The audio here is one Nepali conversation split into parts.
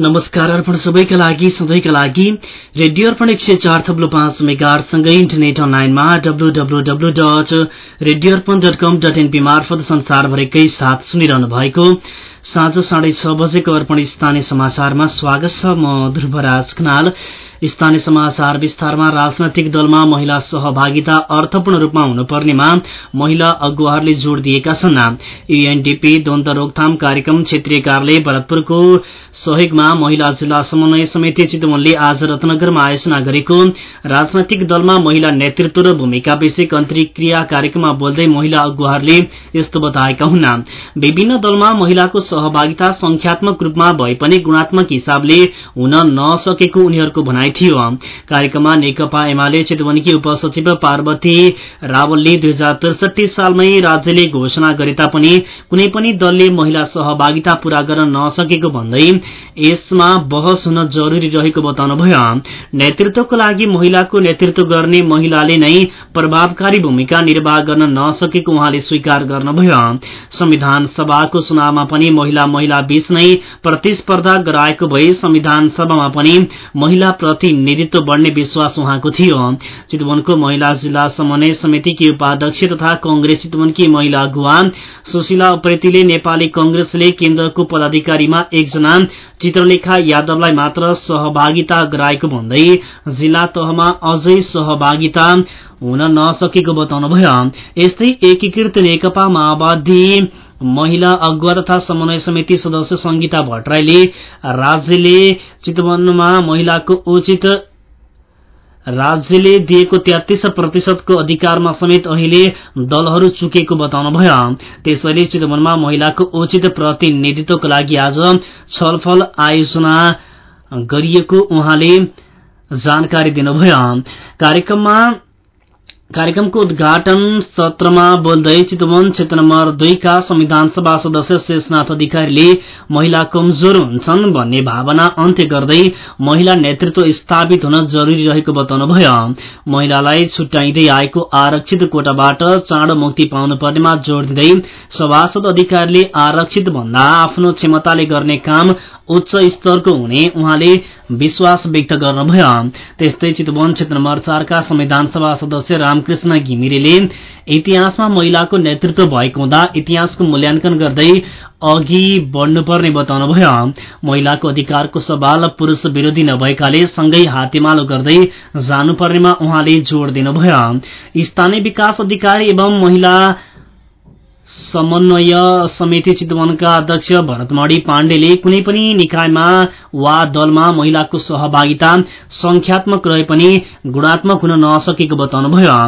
नमस्कार अर्पण सबैका लागि सधैँका लागि रेडियो अर्पण एक सय चार थप्लो पाँच मेगासँगै इन्टरनेट अनलाइनमा W W W dot radio Arpan dot com dot NP मार्फत संसारभरिकै साथ सुनिरहनु भएको साँझ साढे छ बजेको अर्पण स्थानीय समाचारमा स्वागत छ म ध्रुवराज खनाल। स्थानीय समाचार विस्तारमा राजनैतिक दलमा महिला सहभागिता अर्थपूर्ण रूपमा हुनुपर्नेमा महिला अगुवाहरूले जोड़ दिएका छन्। यूएनडीपी द्वन्द रोकथाम कार्यक्रम क्षेत्रीय कार्यालय भरतपुरको सहयोगमा महिला जिल्ला समन्वय समिति चितवनले आज रत्नगरमा आयोजना गरेको राजनैतिक दलमा महिला नेतृत्व र भूमिका विषयक अन्तरिक्रिया कार्यक्रममा बोल्दै महिला अगुवाहरूले यस्तो बताएका हुन्। विभिन्न दलमा महिलाको सहभागिता संख्यात्मक रूपमा भए पनि गुणात्मक हिसाबले हुन नसकेको उनीहरूको भनाइ थियो। कार्यक्रममा नेकपा एमाले चितवनकी उपसचिव पार्वती रावलले दुई हजार त्रिसठी सालमै राज्यले घोषणा गरे तापनि कुनै पनि दलले महिला सहभागिता पूरा गर्न नसकेको भन्दै यसमा बहस हुन जरूरी रहेको बताउनुभयो। नेतृत्वको लागि महिलाको नेतृत्व गर्ने महिलाले नै प्रभावकारी भूमिका निर्वाह गर्न नसकेको उहाँले स्वीकार गर्नुभयो। संविधान सभाको चुनावमा पनि महिला महिला बीच नै प्रतिस्पर्धा गराएको भए संविधान सभामा पनि महिला प्रतिनिधित्व बढ्ने विश्वास उहाँको थियो। चितवनको महिला जिल्ला समन्वय समितिकी उपाध्यक्ष तथा कंग्रेस चितवनकी महिला अगुवा सुशीला उप्रेतीले नेपाली कंग्रेसले केन्द्रको पदाधिकारीमा एकजना चित्रलेखा यादवलाई मात्र सहभागिता गराएको भन्दै जिल्ला तहमा अझै सहभागिता हुन नसकेको बताउनुभयो। यस्तै एकीकृत नेकपा माओवादी महिला अगुवा तथा समन्वय समिति सदस्य संगीता भट्टराईले राज्यले चितवनमा महिलाको उचित राज्यले दिएको तेत्तीस प्रतिशतको अधिकारमा समेत अहिले दलहरू चुकेको बताउनुभयो। त्यसैले चितवनमा महिलाको उचित प्रतिनिधित्वको लागि आज छलफल आयोजना गरिएको उहाँले जानकारी दिनुभयो। कार्यक्रममा कार्यक्रमको उद्घाटन सत्रमा बोल्दै चितवन क्षेत्र नम्बर दुईका संविधान सभा सदस्य शेषनाथ अधिकारीले महिला कमजोर हुन्छन् भन्ने भावना अन्त्य गर्दै महिला नेतृत्व स्थापित हुन जरूरी रहेको बताउनुभयो। महिलालाई छुट्याइँदै आएको आरक्षित कोटाबाट चाँडो मुक्ति पाउनुपर्नेमा जोड़ दिँदै सभासद अधिकारीले आरक्षित भन्दा आफ्नो क्षमताले गर्ने काम उच्च स्तरको हुने उहाँले विश्वास व्यक्त गर्नुभयो। त्यस्तै चितवन क्षेत्र नम्बर चारका संविधान सभा सदस्य रामकृष्ण घिमिरेले इतिहासमा महिलाको नेतृत्व भएको हुँदा इतिहासको मूल्याङ्कन गर्दै अघि बढ्नुपर्ने बताउनुभयो। महिलाको अधिकारको सवाल पुरूष विरोधी नभएकाले सँगै हातेमालो गर्दै जानुपर्नेमा उहाँले जोड़ दिनुभयो। स्थानीय विकास अधिकारी एवं महिला समन्वय समिति चितवनका अध्यक्ष भरतमणी पाण्डेले कुनै पनि निकायमा वा दलमा महिलाको सहभागिता संख्यात्मक रहे पनि गुणात्मक हुन नसकेको बताउनुभयो।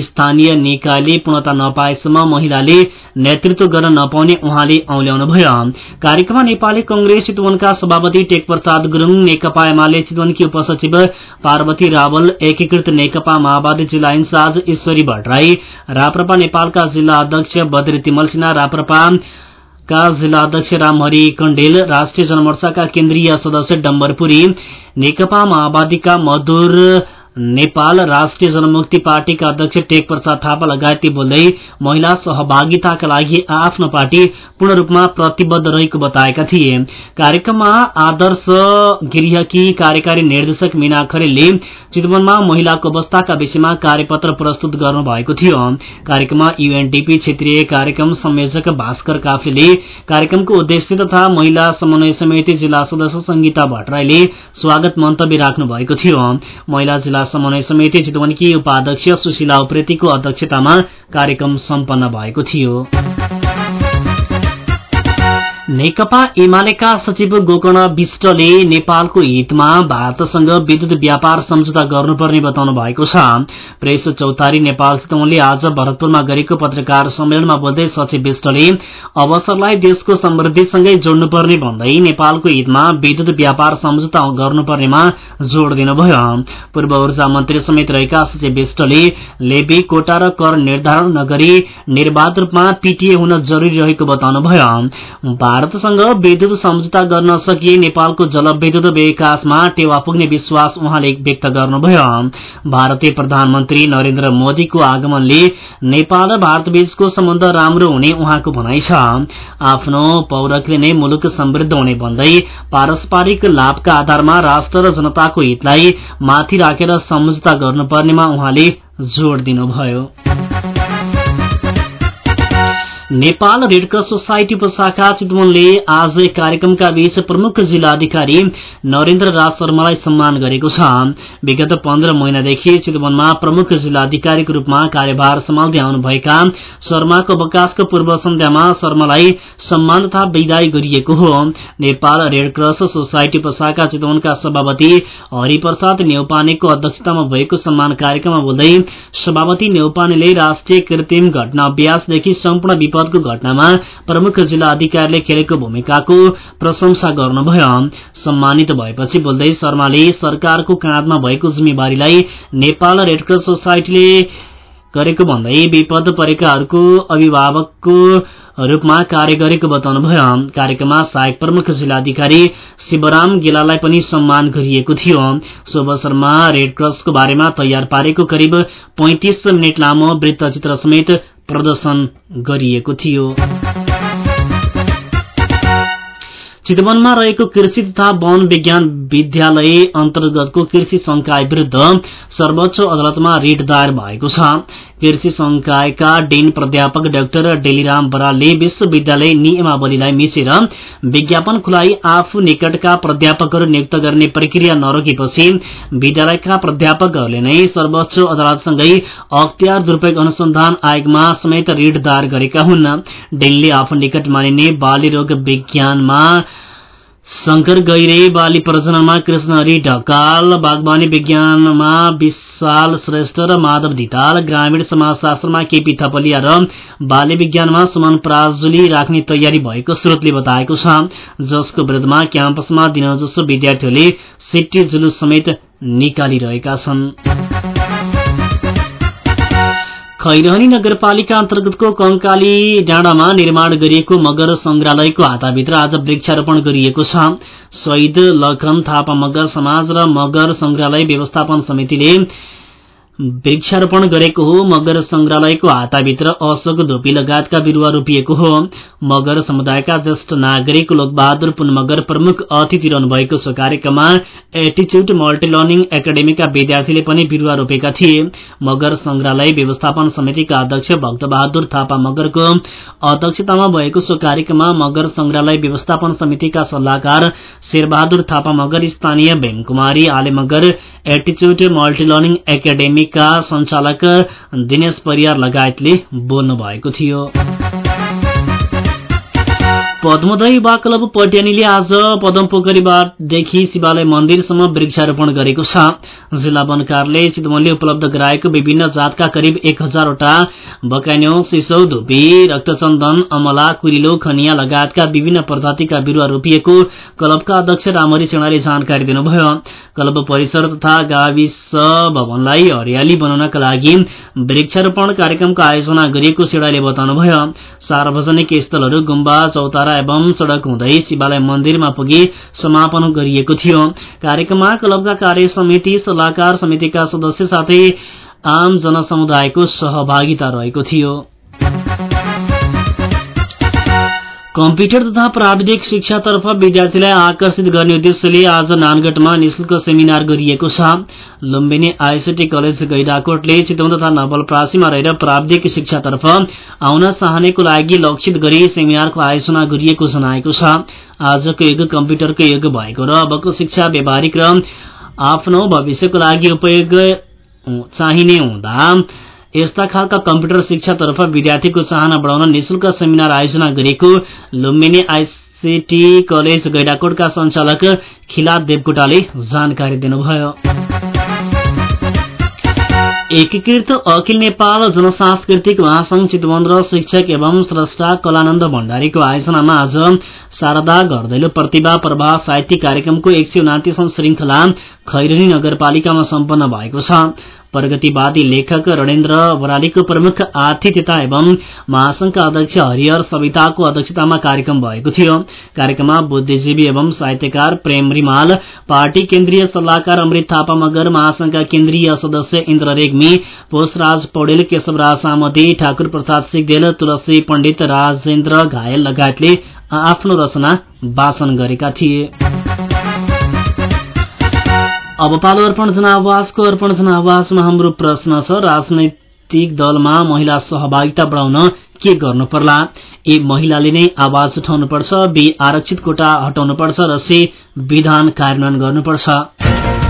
स्थानीय निकायले पूर्णता नपाएसम्म महिलाले नेतृत्व गर्न नपाउने उहाँले औल्याउनुभयो। कार्यक्रममा नेपाली कंग्रेस चितवनका सभापति टेक प्रसाद गुरूङ नेकपा एमाले चितवनकी उपसचिव पार्वती रावल एकीकृत नेकपा माओवादी जिल्ला इन्चार्ज ईश्वरी भट्टराई राप्रपा नेपालका जिल्ला अध्यक्ष बद्री तिमल सिन्हा राप्रपा का जिल्ला अध्यक्ष रामहरि कण्डेल राष्ट्रिय जनमोर्चाका केन्द्रीय सदस्य डम्बरपुरी नेकपा माओवादीका मधुर नेपाल राष्ट्रिय जनमुक्ति पार्टीका अध्यक्ष टेक प्रसाद थापा लगायतले बोल्दै महिला सहभागिताका लागि आफ्नो पार्टी पूर्ण रूपमा प्रतिबद्ध रहेको बताएका थिए। कार्यक्रममा आदर्श गृहकी कार्यकारी निर्देशक मीना खरेलले चितवनमा महिलाको अवस्थाका विषयमा कार्यपत्र प्रस्तुत गर्नु भएको थियो। कार्यक्रममा यूएनडीपी क्षेत्रीय कार्यक्रम संयोजक भास्कर काफ्लेले कार्यक्रमको उद्देश्य तथा महिला समन्वय समिति जिल्ला सदस्य संगीता भट्टराईले स्वागत मन्तव्य राख्नु भएको थियो। महिला समन्वय समिति चितवनकी उपाध्यक्ष सुशीला उप्रेतीको अध्यक्षतामा कार्यक्रम सम्पन्न भएको थियो। नेकपा एमालेका सचिव गोकर्ण विष्टले नेपालको हितमा भारतसँग विद्युत व्यापार सम्झौता गर्नुपर्ने बताउनु भएको छ। प्रेस चौतारी नेपाल चितवनले आज भरतपुरमा गरेको पत्रकार सम्मेलनमा बोल्दै सचिव विष्टले अवसरलाई देशको समृद्धिसँगै जोड्नुपर्ने भन्दै नेपालको हितमा विद्युत व्यापार सम्झौता गर्नुपर्नेमा जोड़ दिनुभयो। पूर्व ऊर्जा मन्त्री समेत रहेका सचिव विष्टले लेबी कोटा र कर निर्धारण नगरी निर्वाध रूपमा पीटीए हुन जरूरी रहेको बताउनुभयो। भारतसँग विद्युत सम्झौता गर्न सकिए नेपालको जलविद्युत विकासमा टेवा पुग्ने विश्वास उहाँले व्यक्त गर्नुभयो। भारतीय प्रधानमन्त्री नरेन्द्र मोदीको आगमनले नेपाल र भारतबीचको सम्बन्ध राम्रो हुने उहाँको भनाइ छ। आफ्नो पौरखले नै मुलुक समृद्ध हुने भन्दै पारस्परिक लाभका आधारमा राष्ट्र र जनताको हितलाई माथि राखेर सम्झौता गर्नुपर्नेमा उहाँले जोड़ दिनुभयो। नेपाल रेडक्रस सोसाइटी उपशाखा चितवनले आज कार्यक्रमका बीच प्रमुख जिल्ला अधिकारी नरेन्द्र राज शर्मालाई सम्मान गरेको छ। विगत पन्ध्र महिनादेखि चितवनमा प्रमुख जिल्ला अधिकारीको रूपमा कार्यभार सम्हाल्दै आउनुभएका शर्माको अवकाशको पूर्व सन्ध्यामा शर्मालाई सम्मान तथा विदाई गरिएको हो। नेपाल रेडक्रस सोसाइटी उपशाखा चितवनका सभापति हरिप्रसाद नेौपानेको अध्यक्षतामा भएको सम्मान कार्यक्रममा बोल्दै सभापति नेौपानेले राष्ट्रिय कृत्रिम घटना अभ्यासदेखि सम्पूर्ण विपदको घटनामा प्रमुख जिल्ला अधिकारीले खेलेको भूमिकाको प्रशंसा गर्नुभयो। सम्मानित भएपछि बोल्दै शर्माले सरकारको काँधमा भएको जिम्मेवारीलाई नेपाल रेडक्रस सोसाइटीले गरेको भन्दै विपद परेकाहरूको अभिभावकको रूपमा कार्य गरेको बताउनुभयो। कार्यक्रममा सहायक प्रमुख जिल्लाधिकारी शिवराम गेलालाई पनि सम्मान गरिएको थियो। सो अवसरमा रेडक्रसको बारेमा तयार पारेको करिब पैंतिस मिनट लामो वृत्तचित्र समेत प्रदर्शन गरिएको थियो। चितवनमा रहेको कृषि तथा वन विज्ञान विद्यालय अन्तर्गतको कृषि संकाय विरूद्ध सर्वोच्च अदालतमा रिट दायर भएको छ। कृषि संकायका डेन प्राध्यापक डाक्टर डेलीराम बरालले विश्वविद्यालय नियमावलीलाई मिचेर विज्ञापन खुलाई आफू निकटका प्राध्यापकहरू नियुक्त गर्ने प्रक्रिया नरोकेपछि विद्यालयका प्राध्यापकहरूले नै सर्वोच्च अदालतसँगै अख्तियार दुरूपयोग अनुसन्धान आयोगमा समेत रिट दायर गरेका हुन्। डेनले आफू निकट मानिने बाली रोग विज्ञानमा शंकर गैरे बाली प्रजननमा कृष्णहरी ढकाल बागवानी विज्ञानमा विशाल श्रेष्ठ र माधव धिताल ग्रामीण समाजशास्त्रमा केपी थपलिया र बाली विज्ञानमा सुमन प्राजुली राख्ने तयारी भएको स्रोतले बताएको छ। जसको विरूद्धमा क्याम्पसमा दिनजसो विद्यार्थीहरूले सिट्टी जुलुस समेत निकालिरहेका छन्। खैरहनी नगरपालिका अन्तर्गतको कंकाली डाँडामा निर्माण गरिएको मगर संग्रहालयको हाताभित्र आज वृक्षारोपण गरिएको छ। शहीद लखन थापा मगर समाज र मगर संग्रहालय व्यवस्थापन समितिले वृक्षारोपण गरेको हो मगर संग्रहालयको हाताभित्र अशोक धोपी लगायतका बिरूवा रोपिएको हो। मगर समुदायका ज्येष्ठ नागरिक लोकबहादुर पुन मगर प्रमुख अतिथि रहनु भएको छ। कार्यक्रममा एटिच्युड मल्टी लर्निङ एकाडेमीका विद्यार्थीले पनि बिरूवा रोपेका थिए। मगर संग्रहालय व्यवस्थापन समितिका अध्यक्ष भक्तबहादुर थापा मगरको अध्यक्षतामा भएको सो कार्यक्रममा मगर संग्रहालय व्यवस्थापन समितिका सल्लाहकार शेरबहादुर थापा मगर स्थानीय भीमकुमारी आले मगर एटिच्युड मल्टी लर्निङ एकाडेमी का संचालक दिनेश परियार लगायतले बोल्नु भएको थियो। पद्मोदय युवा क्लब पट्यानीले आज पदम पोखरीबाटदेखि शिवालय मन्दिरसम्म वृक्षारोपण गरेको छ। जिल्ला वन कार्यालय चितवनले उपलब्ध गराएको विभिन्न जातका करिब एक हजारवटा बकान्यो सिसौ धुपी रक्तचन्दन अमला कुरिलो खनिया लगायतका विभिन्न प्रजातिका बिरूवा रोपिएको क्लबका अध्यक्ष रामरी सेणाले जानकारी दिनुभयो। क्लब परिसर तथा गाविस भवनलाई हरियाली बनाउनका लागि वृक्षारोपण कार्यक्रमको आयोजना गरिएको सेडाले बताउनुभयो। सार्वजनिक स्थलहरू गुम्बा चौतारा एवं सड़क हुँदै शिवालय मन्दिरमा पुगी समापन गरिएको थियो। कार्यक्रममा क्लबका कार्य समिति सल्लाहकार समितिका सदस्य साथै आम जनसमुदायको सहभागिता रहेको थियो। कम्प्युटर तथा प्राविधिक शिक्षातर्फ विद्यार्थीलाई आकर्षित गर्ने उद्देश्यले आज नानगढमा निशुल्क सेमिनार गरिएको छ। लुम्बिनी आइसिटी कलेज गैडाकोटले चितवन तथा नवलप्रासीमा रहेर प्राविधिक शिक्षातर्फ आउन चाहनेको लागि लक्षित गरी सेमिनारको आयोजना गरिएको जनाएको छ। आजको युग कम्प्युटरको युग भएको र अबको शिक्षा व्यावहारिक र आफ्नो भविष्यको लागि उपयोग चाहिने हुँदा यस्ता खालका कम्प्युटर शिक्षातर्फ विद्यार्थीको चाहना बढाउन निशुल्क सेमिनार आयोजना गरेको लुम्बिनी आइसिटी कलेज गैडाकोटका संचालक खिलाद देवकोटाले जानकारी दिनुभयो। एकीकृत अखिल नेपाल जनसांस्कृतिक महासंघ चितवन र शिक्षक एवं स्रष्टा कलानन्द भण्डारीको आयोजनामा आज शारदा घरदैलो प्रतिभा प्रवाह साहित्यिक कार्यक्रमको एक सय उनातिसौं श्रृंखला खैरनी नगरपालिकामा सम्पन्न भएको छ। प्रगतिवादी लेखक रणेन्द्र बरालीको प्रमुख आतिथ्यता एवं महासंघका अध्यक्ष हरिहर सविताको अध्यक्षतामा कार्यक्रम भएको थियो। कार्यक्रममा बुद्धिजीवी एवं साहित्यकार प्रेम रिमाल पार्टी केन्द्रीय सल्लाहकार अमृत थापा मगर महासंघका केन्द्रीय सदस्य इन्द्र रेग्मी पोषराज पौडेल केशवराज सामती ठाकुर प्रसाद सिगदेल तुलसी पण्डित राजेन्द्र घायल लगायतले आफ्नो रचना वाचन गरेका थिए। अब पालो अर्पण जनावासको अर्पण जनावासमा हाम्रो प्रश्न छ राजनैतिक दलमा महिला सहभागिता बढाउन के गर्नु पर्ला? ए महिलाले नै आवाज उठाउनुपर्छ बी आरक्षित कोटा हटाउनुपर्छ र सी विधान कार्यान्वयन गर्नुपर्छ।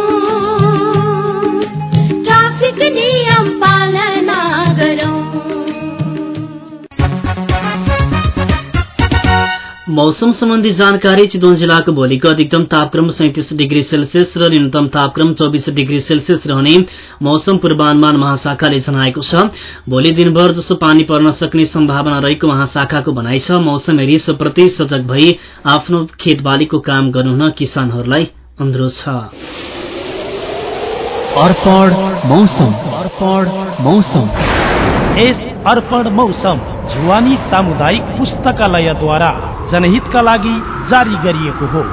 मौसम सम्बन्धी जानकारी चितवन जिल्लाको भोलिको अधिकतम तापक्रम सैतिस डिग्री सेल्सियस र न्यूनतम तापक्रम चौबिस डिग्री सेल्सियस रहने मौसम पूर्वानुमान महाशाखाले जनाएको छ। भोलि दिनभर जसो पानी पर्न सक्ने सम्भावना रहेको महाशाखाको भनाइ छ। मौसम रिसोप्रति सजग भई आफ्नो खेतबालीको काम गर्नुहुन किसानहरूलाई अनुरोध छ। अर्पण मौसम। अर्पण मौसम। यस अर्पण मौसम। जुवानी सामुदायिक पुस्तकालयद्वारा जनहितका लागि जारी गरिएको हो।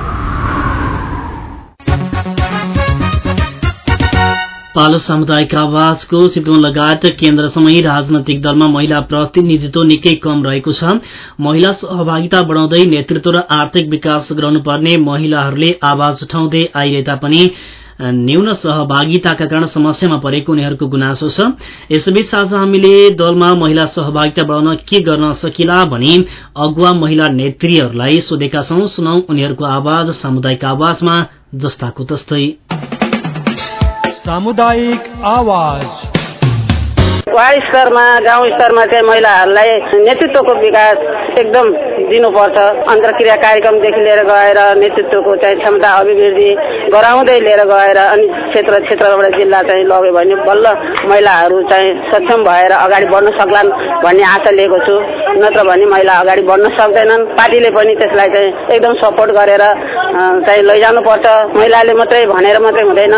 पालो सामुदायिक आवाजको चितवन लगायत केन्द्रसँगै राजनैतिक दलमा महिला प्रतिनिधित्व निकै कम रहेको छ। महिला सहभागिता बढाउँदै नेतृत्व र आर्थिक विकास गराउनुपर्ने महिलाहरूले आवाज उठाउँदै आइरहे तापनि न्यून सहभागिताका कारण समस्यामा परेको उनीहरूको गुनासो छ। यसैबीच आज हामीले दलमा महिला सहभागिता बढाउन के गर्न सकिला भनी अगुवा महिला नेत्रीहरूलाई सोधेका छौं। सुनौ उनीहरूको आवाज सामुदायिक आवाजमा जस्ताको तस्तै सामुदायिक आवाज। वार्ड स्तरमा गाउँ स्तरमा चाहिँ महिलाहरूलाई नेतृत्वको विकास एकदम दिनुपर्छ। अन्तर्क्रिया कार्यक्रमदेखि लिएर गएर नेतृत्वको चाहिँ क्षमता अभिवृद्धि गराउँदै लिएर गएर अनि क्षेत्र क्षेत्रबाट जिल्ला चाहिँ लग्यो भने बल्ल महिलाहरू चाहिँ सक्षम भएर अगाडि बढ्न सक्लान् भन्ने आशा लिएको छु। नत्र भने महिला अगाडि बढ्न सक्दैनन्। पार्टीले पनि त्यसलाई चाहिँ एकदम सपोर्ट गरेर चाहिँ लैजानुपर्छ। महिलाले मात्रै भनेर मात्रै हुँदैन।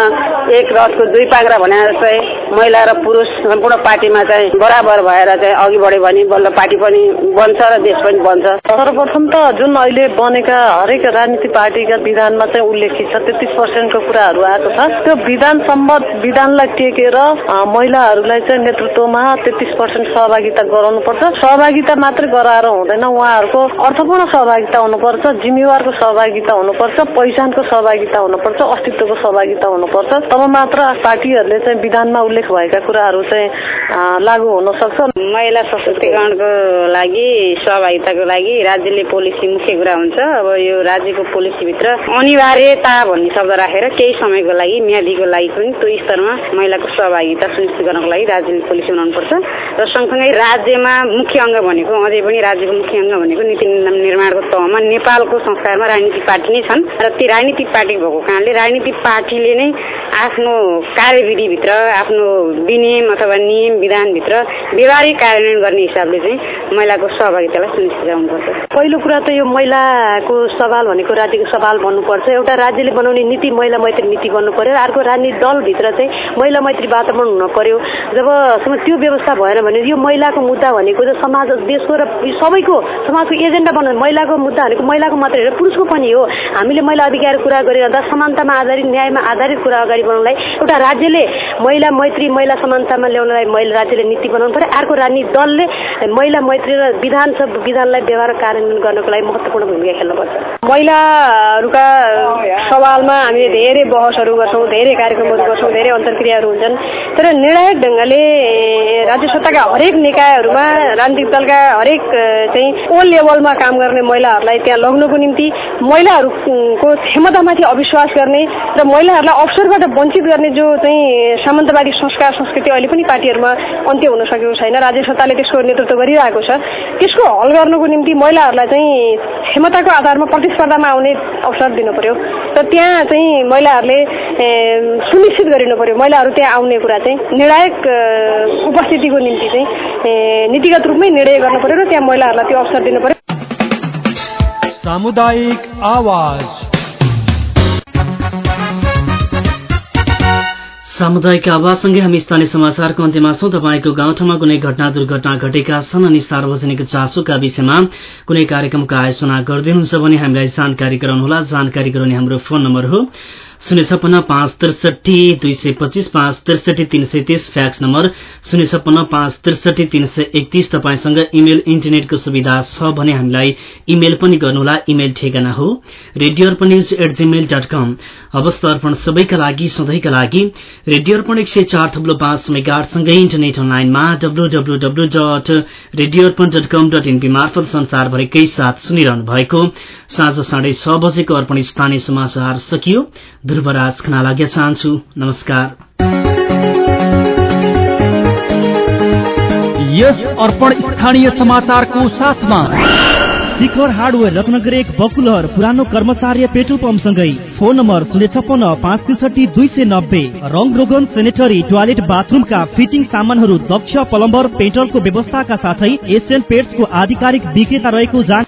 एक रथको दुई पाग्रा भने जस्तै महिला र पुरुष सम्पूर्ण पार्टीमा चाहिँ बराबर भएर चाहिँ अघि बढ्यो भने बल्ल पार्टी पनि बन्छ र देश पनि बन्छ। सर्वप्रथम त जुन अहिले बनेका हरेक राजनीतिक पार्टीका विधानमा चाहिँ उल्लेखित छ तेत्तिस पर्सेन्टको कुराहरू आएको छ। त्यो विधान सम्बद्ध विधानलाई टेकेर महिलाहरूलाई चाहिँ नेतृत्वमा तेत्तिस पर्सेन्ट सहभागिता गराउनुपर्छ। सहभागिता मात्रै गराएर हुँदैन उहाँहरूको अर्थपूर्ण सहभागिता हुनुपर्छ जिम्मेवारको सहभागिता हुनुपर्छ पहिचानको सहभागिता हुनुपर्छ अस्तित्वको सहभागिता हुनुपर्छ। तब मात्र पार्टीहरूले चाहिँ विधानमा उल्लेख भएका कुराहरू चाहिँ लागू हुन सक्छ महिला सशक्तिकरणको लागि सहभागिताको लागि राज्यले पोलिसी मुख्य कुरा हुन्छ। अब यो राज्यको पोलिसीभित्र अनिवार्यता भन्ने शब्द राखेर केही समयको लागि म्यादीको लागि पनि त्यो स्तरमा महिलाको सहभागिता सुनिश्चित गर्नको लागि राज्यले पोलिसी बनाउनुपर्छ। र सँगसँगै राज्यमा मुख्य अङ्ग भनेको अझै पनि राज्यको मुख्य अङ्ग भनेको नीति निर्माणको तहमा नेपालको संस्कारमा राजनीतिक पार्टी नै छन्। र ती राजनीतिक पार्टी भएको कारणले राजनीतिक पार्टीले नै आफ्नो कार्यविधिभित्र आफ्नो विनियम अथवा नियम विधानभित्र व्यवहारिक कार्यान्वयन गर्ने हिसाबले चाहिँ महिलाको सहभागितालाई सुनिश्चित गराउनुपर्छ पहिलो कुरा त यो महिलाको सवाल भनेको राज्यको सवाल भन्नुपर्छ। एउटा राज्यले बनाउने नीति महिला मैत्री नीति बन्नु पर्यो अर्को राजनीतिक दलभित्र चाहिँ महिला मैत्री वातावरण हुन पर्यो। जबसम्म त्यो व्यवस्था भएन भने यो महिलाको मुद्दा भनेको चाहिँ समाज देशको र सबैको समाजको एजेन्डा बनाउने महिलाको मुद्दा भनेको महिलाको मात्रै होइन पुरुषको पनि हो। हामीले महिला अधिकार कुरा गरिरहँदा समानतामा आधारित न्यायमा आधारित कुरा अगाडि बढाउनलाई एउटा राज्यले महिला मैत्री महिला समानतामा ल्याउनलाई महिला राज्यले नीति बनाउनु पर्यो। अर्को राजनीति दलले महिला मैत्री र विधान छ विधानलाई व्यवहार कार्यान्वयन गर्नको लागि महत्वपूर्ण भूमिका खेल्नुपर्छ। महिलाहरूका सवालमा हामीले धेरै बहसहरू गर्छौँ धेरै कार्यक्रमहरू गर्छौँ धेरै अन्तर्क्रियाहरू हुन्छन्। तर निर्णायक ढङ्गले राज्य सत्ताका हरेक निकायहरूमा राजनीतिक दलका हरेक चाहिँ ओ लेभलमा काम गर्ने महिलाहरूलाई त्यहाँ लग्नको निम्ति महिलाहरूको क्षमतामाथि अविश्वास गर्ने र महिलाहरूलाई अवसरबाट वञ्चित गर्ने जो चाहिँ सामन्तवादी संस्कार संस्कृति अहिले पनि पार्टीहरूमा अन्त्य हुन सकेको छैन। राज्य सत्ताले त्यसको नेतृत्व गरिरहेको छ। त्यसको हल गर्नको निम्ति महिलाहरूलाई चाहिँ क्षमताको आधारमा प्रतिस्पर्धामा आउने अवसर दिनु पर्यो र त्यहाँ चाहिँ महिलाहरूले सुनिश्चित गरिनु पर्यो महिलाहरू त्यहाँ आउने कुरा चाहिँ निर्णायक उपस्थितिको निम्ति चाहिँ नीतिगत रूपमै निर्णय गर्नु पर्यो र त्यहाँ महिलाहरूलाई त्यो अवसर दिनु पर्यो सामुदायिक आवाज। सामुदायिक आवाजसँगै हामी स्थानीय समाचारको अन्त्यमा छौं। तपाईँको गाउँठाउँमा कुनै घटना दुर्घटना घटेका छन् अनि सार्वजनिक चासोका विषयमा कुनै कार्यक्रमको आयोजना गर्दै हुन्छ भने हामीलाई जानकारी गराउनुहोला। जानकारी गराउने हाम्रो फोन नम्बर हो शून्य छप्पन्न पाँच त्रिसठी दुई सय पच्चिस पाँच त्रिसठी तीन सय तीस फ्याक्स नम्बर शून्य छप्पन्न पाँच त्रिसठी तीन सय एकतीस तपाईँसँग इमेल इन्टरनेटको सुविधा छ भने हामीलाई इमेल पनि गर्नुहोला। इमेल ठेगाना हो। Radio Arpan news at Gmail dot com अवस्था अर्पण सबैका लागि सधैँका लागि रेडियो अर्पण एक सय चार थप्लो पाँच मेगासँगै इन्टरनेट अनलाइनमा W W W dot radio Arpan dot com dot NP मार्फत संसारभरिकै साथ सुनिरहनु भएको साँझ साढे छ बजेको अर्पण स्थानीय समाचार सकियो। ध्रुवराज खना लाग्या चाहन्छु। नमस्कार। यस अर्पण स्थानीय समाचारको साथमा शिखर हार्डवेयर रत्नगर एक बकुलहर पुरानो कर्मचार्य पेट्रोल पम्पसँगै फोन नम्बर शून्य छप्पन्न पाँच त्रिसठी दुई सय नब्बे रङ रोगन सेनेटरी टोयलेट बाथरूमका फिटिङ सामानहरू दक्ष प्लम्बर पेट्रोलको व्यवस्थाका साथै एसियन पेट्सको आधिकारिक विक्रेता रहेको जान